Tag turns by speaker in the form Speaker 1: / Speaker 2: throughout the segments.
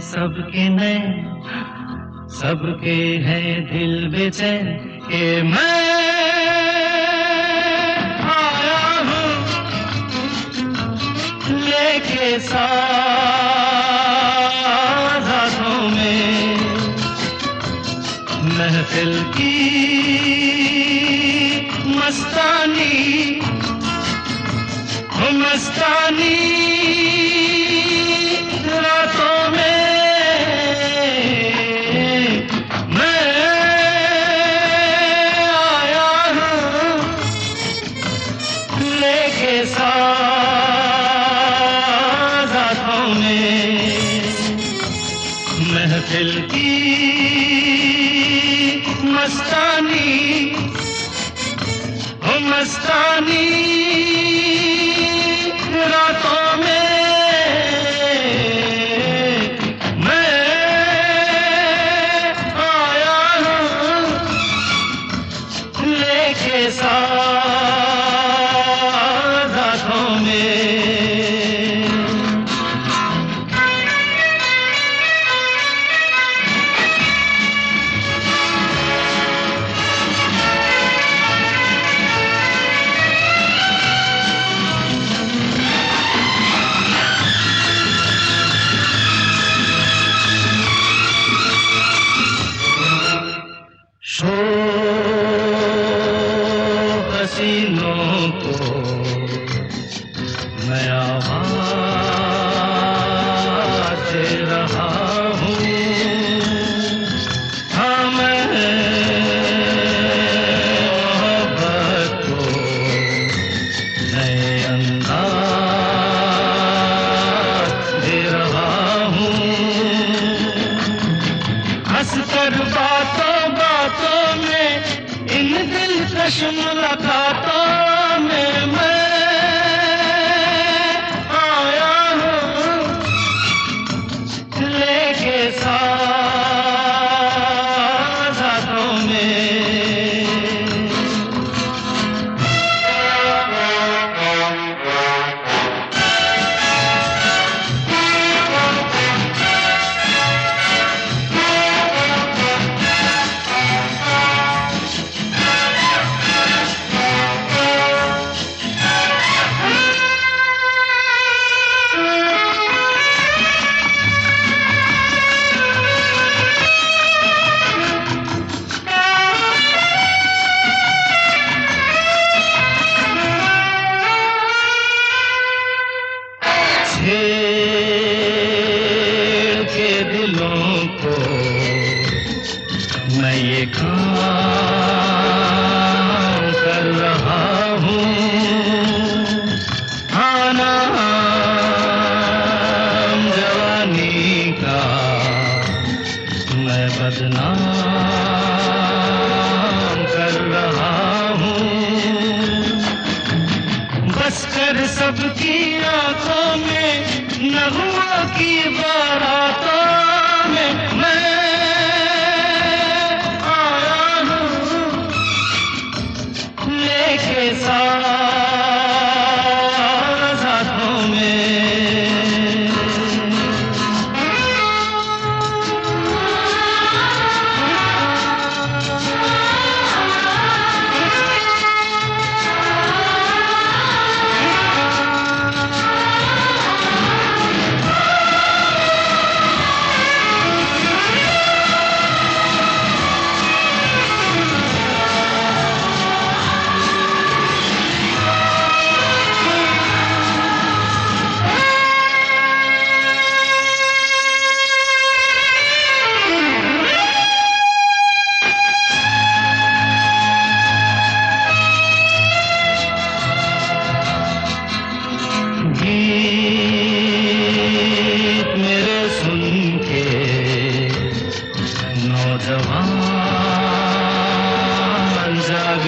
Speaker 1: सबके नए, सबके है दिल बेचैन के मैं आया हूँ लेके साजों में। महफिल की मस्तानी मस्तानी लेके साजों में की मस्तानी मस्तानी रातों में मैं आया हूँ लेके साथों। हाँ। कर रहा हूँ का मैं बदनाम कर रहा हूँ सबकी आँखों में नगुआ की बारातों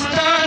Speaker 1: मस्तानी